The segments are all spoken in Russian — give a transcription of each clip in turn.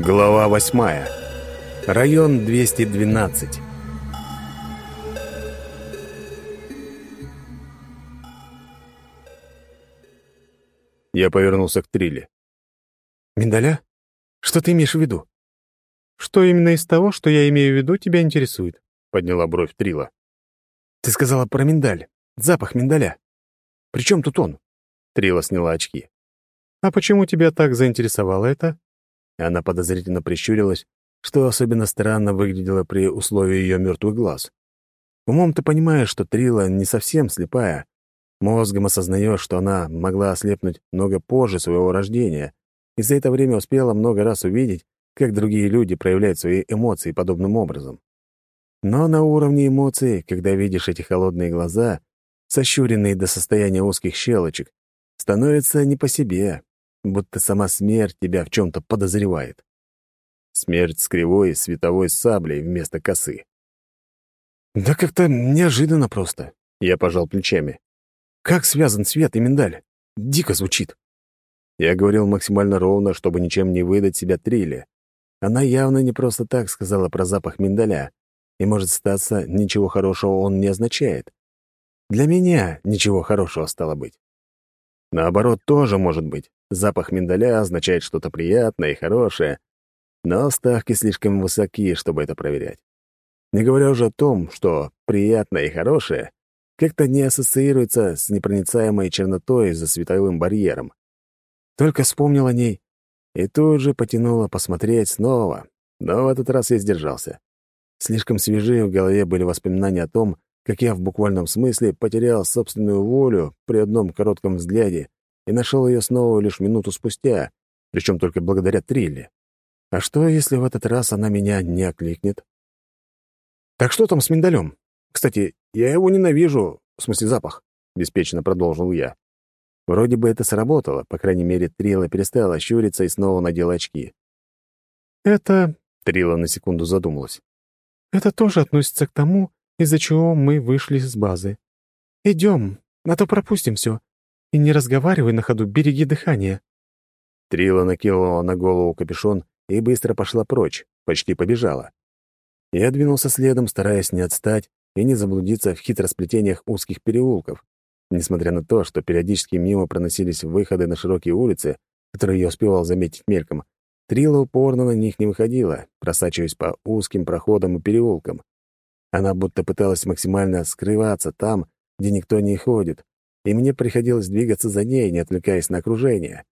Глава восьмая. Район 212. Я повернулся к Триле. «Миндаля? Что ты имеешь в виду?» «Что именно из того, что я имею в виду, тебя интересует?» — подняла бровь Трила. «Ты сказала про миндаль. Запах миндаля. При чем тут он?» Трила сняла очки. «А почему тебя так заинтересовало это?» Она подозрительно прищурилась, что особенно странно выглядело при условии ее мертвых глаз. Умом ты понимаешь, что Трила не совсем слепая. Мозгом осознаешь, что она могла ослепнуть много позже своего рождения, и за это время успела много раз увидеть, как другие люди проявляют свои эмоции подобным образом. Но на уровне эмоций, когда видишь эти холодные глаза, сощуренные до состояния узких щелочек, становится не по себе, будто сама смерть тебя в чем-то подозревает. Смерть с кривой световой саблей вместо косы. «Да как-то неожиданно просто», — я пожал плечами. «Как связан свет и миндаль? Дико звучит». Я говорил максимально ровно, чтобы ничем не выдать себя Триле. Она явно не просто так сказала про запах миндаля, и, может статься, ничего хорошего он не означает. Для меня ничего хорошего стало быть. Наоборот, тоже может быть. Запах миндаля означает что-то приятное и хорошее, но ставки слишком высоки, чтобы это проверять. Не говоря уже о том, что приятное и хорошее как-то не ассоциируется с непроницаемой чернотой за световым барьером. Только вспомнил о ней и тут же потянуло посмотреть снова, но в этот раз я сдержался. Слишком свежие в голове были воспоминания о том, как я в буквальном смысле потерял собственную волю при одном коротком взгляде и нашел ее снова лишь минуту спустя, причем только благодаря Трилле. А что, если в этот раз она меня не окликнет? «Так что там с миндалем? Кстати, я его ненавижу, в смысле запах», — беспечно продолжил я. Вроде бы это сработало, по крайней мере, Трила перестала щуриться и снова надела очки. «Это...» — Трила на секунду задумалась. Это тоже относится к тому, из-за чего мы вышли с базы. Идем, а то пропустим все. И не разговаривай на ходу, береги дыхание». Трила накинула на голову капюшон и быстро пошла прочь, почти побежала. Я двинулся следом, стараясь не отстать и не заблудиться в хитросплетениях узких переулков, несмотря на то, что периодически мимо проносились выходы на широкие улицы, которые я успевал заметить мельком, Трила упорно на них не выходила, просачиваясь по узким проходам и переулкам. Она будто пыталась максимально скрываться там, где никто не ходит, и мне приходилось двигаться за ней, не отвлекаясь на окружение.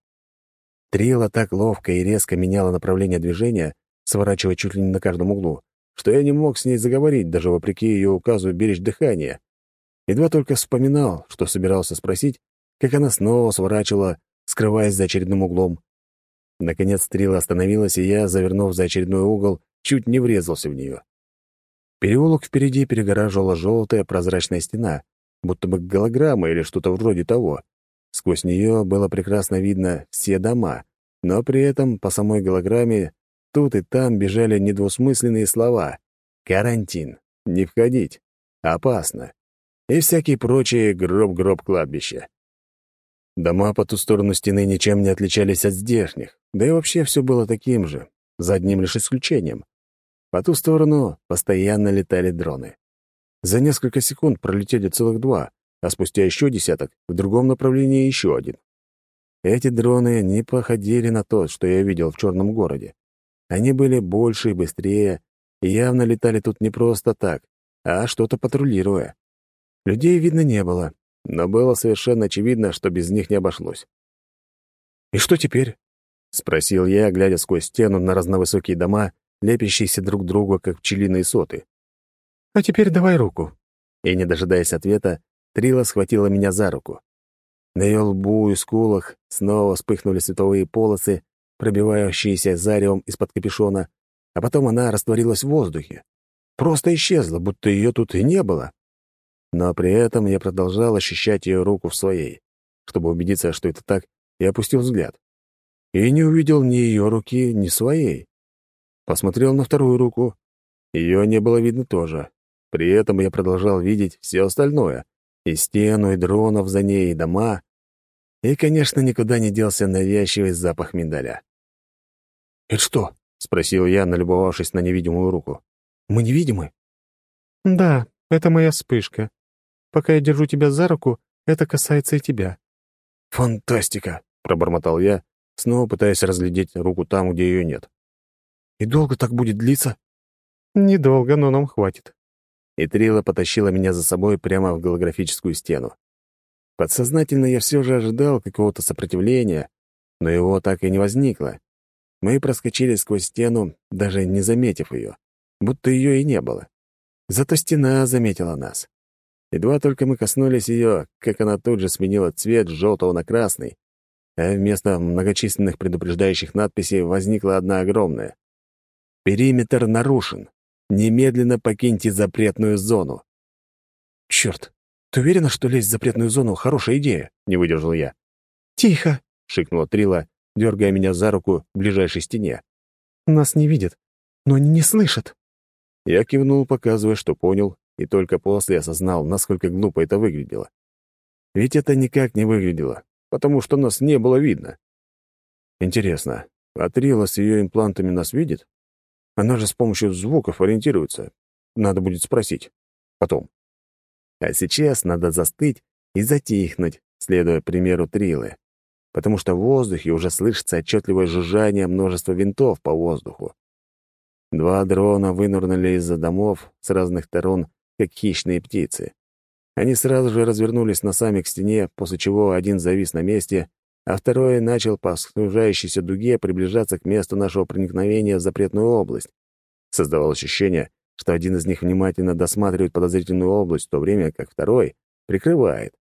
Трила так ловко и резко меняла направление движения, сворачивая чуть ли не на каждом углу, что я не мог с ней заговорить, даже вопреки ее указу беречь дыхание. Едва только вспоминал, что собирался спросить, как она снова сворачивала, скрываясь за очередным углом. Наконец стрела остановилась, и я, завернув за очередной угол, чуть не врезался в нее. Переулок впереди перегораживала желтая прозрачная стена, будто бы голограмма или что-то вроде того. Сквозь нее было прекрасно видно все дома, но при этом по самой голограмме тут и там бежали недвусмысленные слова «карантин», «не входить», «опасно» и всякие прочие гроб-гроб кладбища. Дома по ту сторону стены ничем не отличались от здешних, да и вообще все было таким же, за одним лишь исключением. По ту сторону постоянно летали дроны. За несколько секунд пролетели целых два, а спустя еще десяток в другом направлении еще один. Эти дроны не походили на тот, что я видел в черном городе. Они были больше и быстрее, и явно летали тут не просто так, а что-то патрулируя. Людей видно не было, но было совершенно очевидно, что без них не обошлось. «И что теперь?» — спросил я, глядя сквозь стену на разновысокие дома, лепящиеся друг другу, как пчелиные соты. «А теперь давай руку». И, не дожидаясь ответа, Трила схватила меня за руку. На ее лбу и скулах снова вспыхнули световые полосы, пробивающиеся заревом из-под капюшона, а потом она растворилась в воздухе. Просто исчезла, будто ее тут и не было. Но при этом я продолжал ощущать ее руку в своей. Чтобы убедиться, что это так, я опустил взгляд. И не увидел ни ее руки, ни своей. Посмотрел на вторую руку. Ее не было видно тоже. При этом я продолжал видеть все остальное. И стену, и дронов за ней, и дома. И, конечно, никуда не делся навязчивый запах миндаля. «Это что, — спросил я, налюбовавшись на невидимую руку. «Мы невидимы?» «Да, это моя вспышка. Пока я держу тебя за руку, это касается и тебя». «Фантастика!» — пробормотал я, снова пытаясь разглядеть руку там, где ее нет. «И долго так будет длиться?» «Недолго, но нам хватит». И Трила потащила меня за собой прямо в голографическую стену. Подсознательно я все же ожидал какого-то сопротивления, но его так и не возникло. Мы проскочили сквозь стену, даже не заметив ее, будто ее и не было. Зато стена заметила нас. Едва только мы коснулись ее, как она тут же сменила цвет с желтого на красный, а вместо многочисленных предупреждающих надписей возникла одна огромная. «Периметр нарушен. Немедленно покиньте запретную зону». «Черт, ты уверена, что лезть в запретную зону — хорошая идея?» — не выдержал я. «Тихо!» — шикнула Трила, дергая меня за руку к ближайшей стене. «Нас не видят, но они не слышат». Я кивнул, показывая, что понял, и только после осознал, насколько глупо это выглядело. Ведь это никак не выглядело, потому что нас не было видно. Интересно, а Трила с ее имплантами нас видит? Она же с помощью звуков ориентируется. Надо будет спросить. Потом. А сейчас надо застыть и затихнуть, следуя примеру Трилы, потому что в воздухе уже слышится отчетливое жужжание множества винтов по воздуху. Два дрона вынырнули из-за домов с разных сторон, как хищные птицы. Они сразу же развернулись носами к стене, после чего один завис на месте, а второй начал по сужающейся дуге приближаться к месту нашего проникновения в запретную область. Создавалось ощущение, что один из них внимательно досматривает подозрительную область, в то время как второй прикрывает.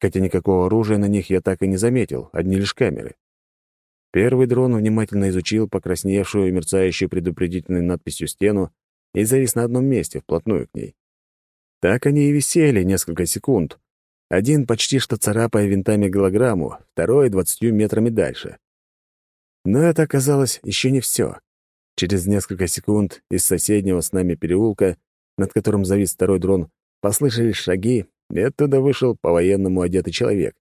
Хотя никакого оружия на них я так и не заметил, одни лишь камеры. Первый дрон внимательно изучил покрасневшую и мерцающую предупредительной надписью стену и завис на одном месте, вплотную к ней. Так они и висели несколько секунд. Один почти что царапая винтами голограмму, второй — двадцатью метрами дальше. Но это оказалось еще не все. Через несколько секунд из соседнего с нами переулка, над которым завис второй дрон, послышались шаги, и оттуда вышел по-военному одетый человек.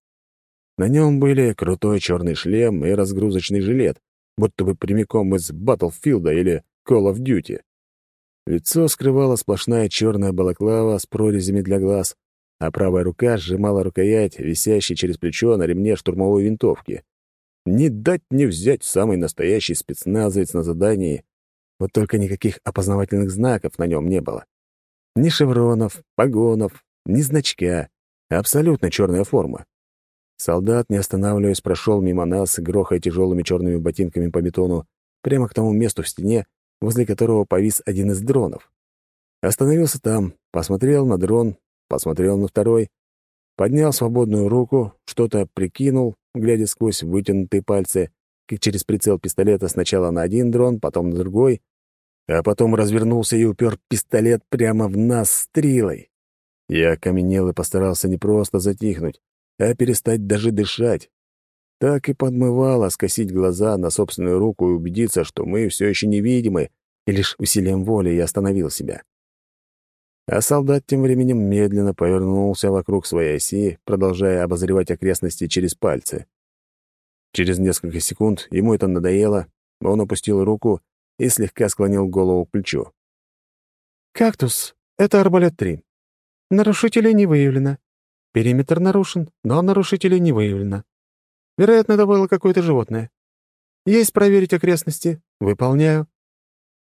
На нем были крутой черный шлем и разгрузочный жилет, будто бы прямиком из Батлфилда или Call of Duty. Лицо скрывала сплошная черная балаклава с прорезями для глаз, а правая рука сжимала рукоять, висящей через плечо на ремне штурмовой винтовки. Не дать не взять самый настоящий спецназовец на задании, вот только никаких опознавательных знаков на нем не было. Ни шевронов, погонов, ни значка, абсолютно черная форма. Солдат, не останавливаясь, прошел мимо нас, грохая тяжелыми черными ботинками по бетону, прямо к тому месту в стене, возле которого повис один из дронов. Остановился там, посмотрел на дрон, посмотрел на второй, поднял свободную руку, что-то прикинул, глядя сквозь вытянутые пальцы, как через прицел пистолета сначала на один дрон, потом на другой, а потом развернулся и упер пистолет прямо в нас стрелой. Я окаменел и постарался не просто затихнуть, а перестать даже дышать. Так и подмывало скосить глаза на собственную руку и убедиться, что мы все еще невидимы, и лишь усилием воли я остановил себя. А солдат тем временем медленно повернулся вокруг своей оси, продолжая обозревать окрестности через пальцы. Через несколько секунд ему это надоело, он опустил руку и слегка склонил голову к плечу. «Кактус — это арбалет-3. Нарушителей не выявлено. Периметр нарушен, но нарушителей не выявлено. Вероятно, это было какое-то животное. Есть проверить окрестности. Выполняю.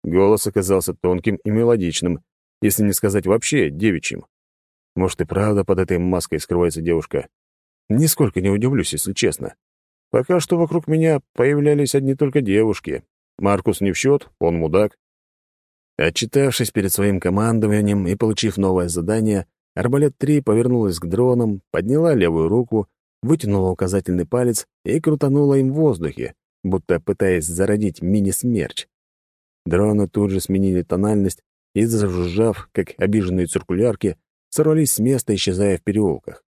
Голос оказался тонким и мелодичным, если не сказать вообще девичьим. Может, и правда под этой маской скрывается девушка. Нисколько не удивлюсь, если честно. Пока что вокруг меня появлялись одни только девушки. Маркус не в счет, он мудак. Отчитавшись перед своим командованием и получив новое задание, Арбалет-3 повернулась к дронам, подняла левую руку, вытянула указательный палец и крутанула им в воздухе, будто пытаясь зародить мини-смерч. Дроны тут же сменили тональность и, зажужжав, как обиженные циркулярки, сорвались с места, исчезая в переулках.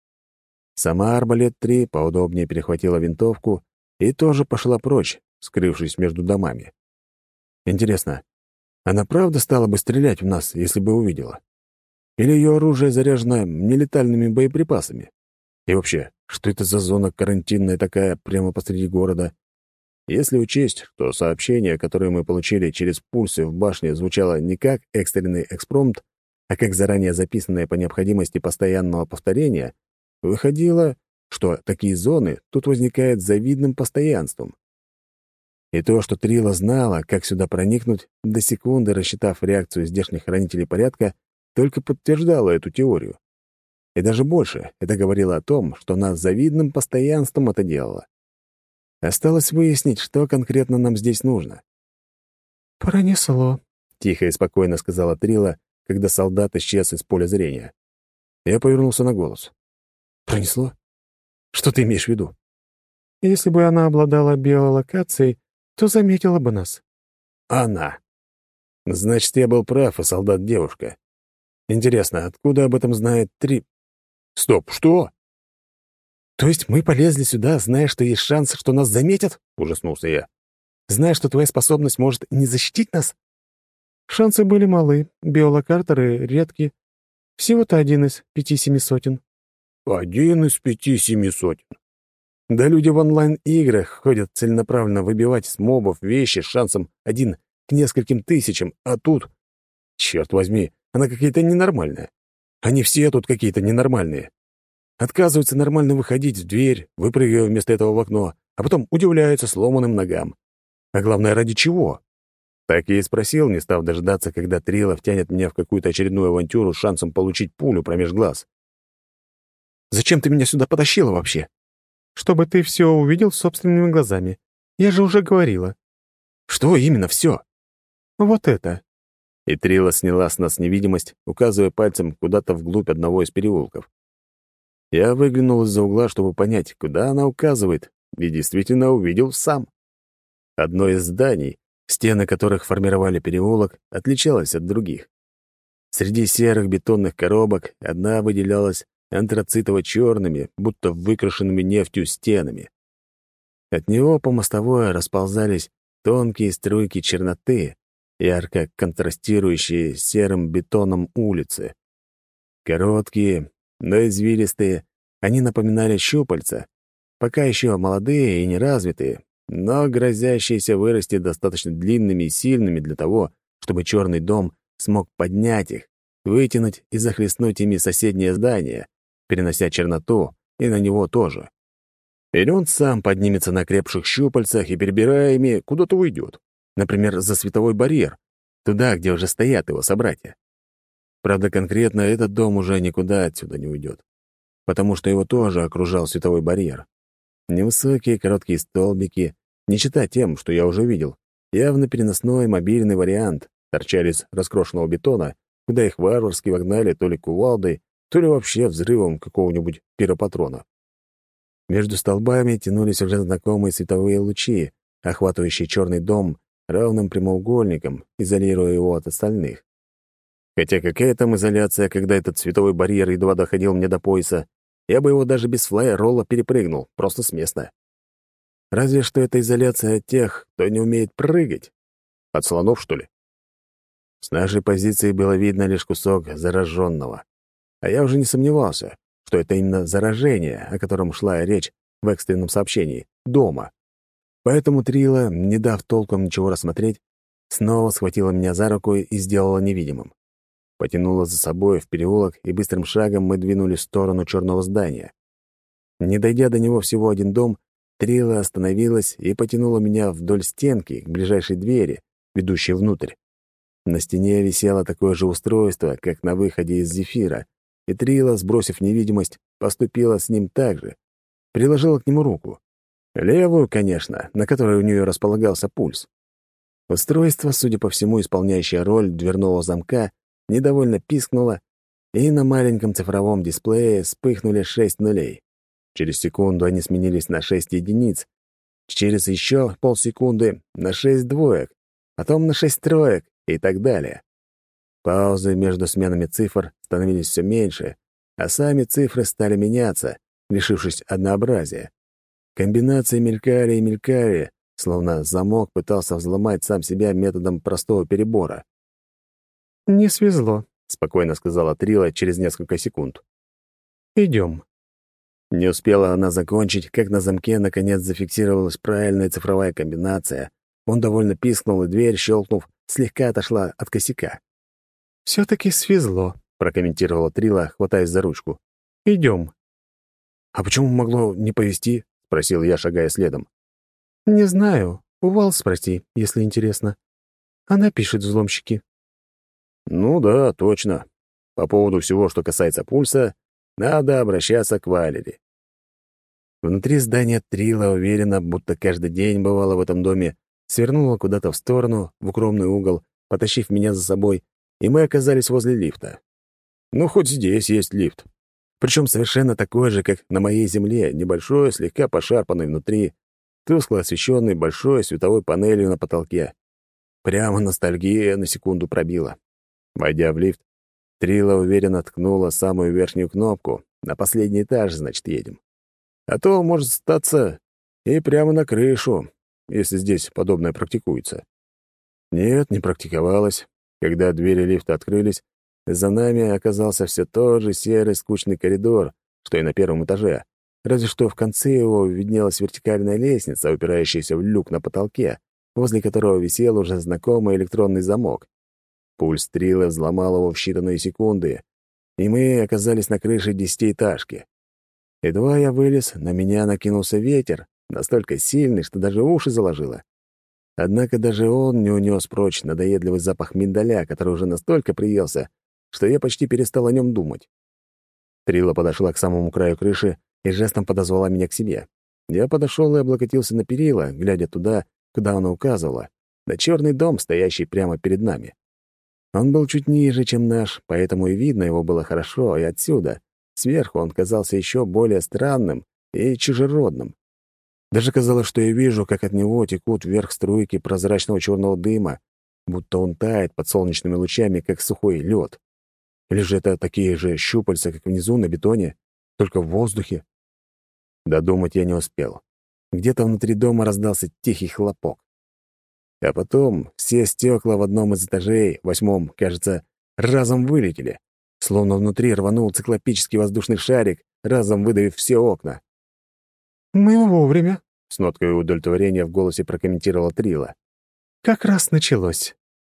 Сама Арбалет-3 поудобнее перехватила винтовку и тоже пошла прочь, скрывшись между домами. Интересно, она правда стала бы стрелять в нас, если бы увидела? Или ее оружие заряжено нелетальными боеприпасами? И вообще, что это за зона карантинная такая прямо посреди города? Если учесть, что сообщение, которое мы получили через пульсы в башне, звучало не как экстренный экспромт, а как заранее записанное по необходимости постоянного повторения, выходило, что такие зоны тут возникают с завидным постоянством. И то, что Трила знала, как сюда проникнуть, до секунды рассчитав реакцию здешних хранителей порядка, только подтверждало эту теорию. И даже больше, это говорило о том, что она с завидным постоянством это делала. Осталось выяснить, что конкретно нам здесь нужно. «Пронесло», — тихо и спокойно сказала Трила, когда солдат исчез из поля зрения. Я повернулся на голос. «Пронесло? Что ты имеешь в виду?» «Если бы она обладала биолокацией, то заметила бы нас». «Она. Значит, я был прав, и солдат — девушка. Интересно, откуда об этом знает Три... Стоп, что? То есть мы полезли сюда, зная, что есть шанс, что нас заметят? Ужаснулся я. Зная, что твоя способность может не защитить нас? Шансы были малы, биолокартеры редкие. Всего-то один из пяти-семи сотен. Один из пяти-семи сотен. Да люди в онлайн-играх ходят целенаправленно выбивать с мобов вещи с шансом один к нескольким тысячам, а тут... Черт возьми, она какая-то ненормальная. Они все тут какие-то ненормальные. Отказываются нормально выходить в дверь, выпрыгивая вместо этого в окно, а потом удивляются сломанным ногам. А главное, ради чего? Так я и спросил, не став дождаться, когда Трила втянет меня в какую-то очередную авантюру с шансом получить пулю промеж глаз. «Зачем ты меня сюда потащила вообще?» «Чтобы ты все увидел собственными глазами. Я же уже говорила». «Что именно все?» «Вот это. И Трила сняла с нас невидимость, указывая пальцем куда-то вглубь одного из переулков. Я выглянул из-за угла, чтобы понять, куда она указывает, и действительно увидел сам. Одно из зданий, стены которых формировали переулок, отличалось от других. Среди серых бетонных коробок одна выделялась антрацитово-черными, будто выкрашенными нефтью стенами. От него по мостовой расползались тонкие струйки черноты, ярко контрастирующие с серым бетоном улицы. Короткие, но извилистые, они напоминали щупальца, пока еще молодые и неразвитые, но грозящиеся вырасти достаточно длинными и сильными для того, чтобы черный дом смог поднять их, вытянуть и захлестнуть ими соседнее здание, перенося черноту и на него тоже. Или он сам поднимется на крепших щупальцах и, перебирая ими, куда-то уйдет. Например, за световой барьер, туда, где уже стоят его собратья. Правда, конкретно этот дом уже никуда отсюда не уйдет, потому что его тоже окружал световой барьер. Невысокие короткие столбики, не читая тем, что я уже видел, явно переносной мобильный вариант, торчали из раскрошенного бетона, куда их варварски вогнали то ли кувалдой, то ли вообще взрывом какого-нибудь пиропатрона. Между столбами тянулись уже знакомые световые лучи, охватывающие черный дом равным прямоугольником, изолируя его от остальных. Хотя какая там изоляция, когда этот световой барьер едва доходил мне до пояса, я бы его даже без флай-ролла перепрыгнул, просто с места. Разве что это изоляция от тех, кто не умеет прыгать. От слонов, что ли? С нашей позиции было видно лишь кусок зараженного. А я уже не сомневался, что это именно заражение, о котором шла речь в экстренном сообщении, дома. Поэтому Трила, не дав толком ничего рассмотреть, снова схватила меня за руку и сделала невидимым. Потянула за собой в переулок, и быстрым шагом мы двинулись в сторону черного здания. Не дойдя до него всего один дом, Трила остановилась и потянула меня вдоль стенки к ближайшей двери, ведущей внутрь. На стене висело такое же устройство, как на выходе из зефира, и Трила, сбросив невидимость, поступила с ним так же. Приложила к нему руку. Левую, конечно, на которой у нее располагался пульс. Устройство, судя по всему, исполняющее роль дверного замка, недовольно пискнуло, и на маленьком цифровом дисплее вспыхнули шесть нулей. Через секунду они сменились на шесть единиц, через еще полсекунды на шесть двоек, потом на шесть троек и так далее. Паузы между сменами цифр становились все меньше, а сами цифры стали меняться, лишившись однообразия. Комбинации мелькали и мелькали, словно замок пытался взломать сам себя методом простого перебора. «Не свезло», — спокойно сказала Трила через несколько секунд. «Идем». Не успела она закончить, как на замке наконец зафиксировалась правильная цифровая комбинация. Он довольно пискнул, и дверь, щелкнув, слегка отошла от косяка. все таки свезло», — прокомментировала Трила, хватаясь за ручку. Идем. «А почему могло не повезти?» — спросил я, шагая следом. «Не знаю. У Вал спроси, если интересно. Она пишет взломщики». «Ну да, точно. По поводу всего, что касается пульса, надо обращаться к Валере». Внутри здания Трила уверенно, будто каждый день бывало в этом доме, свернула куда-то в сторону, в укромный угол, потащив меня за собой, и мы оказались возле лифта. Ну, хоть здесь есть лифт. Причем совершенно такой же, как на моей земле, небольшой, слегка пошарпанный внутри, тускло освещенный большой световой панелью на потолке. Прямо ностальгия на секунду пробила. Войдя в лифт, Трила уверенно ткнула самую верхнюю кнопку. На последний этаж, значит, едем. А то может статься и прямо на крышу, если здесь подобное практикуется. Нет, не практиковалось. Когда двери лифта открылись, за нами оказался все тот же серый скучный коридор, что и на первом этаже, разве что в конце его виднелась вертикальная лестница, упирающаяся в люк на потолке, возле которого висел уже знакомый электронный замок. Пульс стрелы взломал его в считанные секунды, и мы оказались на крыше десятиэтажки. Едва я вылез, на меня накинулся ветер, настолько сильный, что даже уши заложило. Однако даже он не унес прочь надоедливый запах миндаля, который уже настолько приелся, что я почти перестал о нем думать. Трила подошла к самому краю крыши и жестом подозвала меня к себе. Я подошел и облокотился на перила, глядя туда, куда она указывала, на черный дом, стоящий прямо перед нами. Он был чуть ниже, чем наш, поэтому и видно его было хорошо, и отсюда, сверху, он казался еще более странным и чужеродным. Даже казалось, что я вижу, как от него текут вверх струйки прозрачного черного дыма, будто он тает под солнечными лучами, как сухой лед. Или же это такие же щупальца, как внизу на бетоне, только в воздухе? Додумать я не успел. Где-то внутри дома раздался тихий хлопок. А потом все стекла в одном из этажей, восьмом, кажется, разом вылетели, словно внутри рванул циклопический воздушный шарик, разом выдавив все окна. «Мы вовремя», — с ноткой удовлетворения в голосе прокомментировала Трила. «Как раз началось».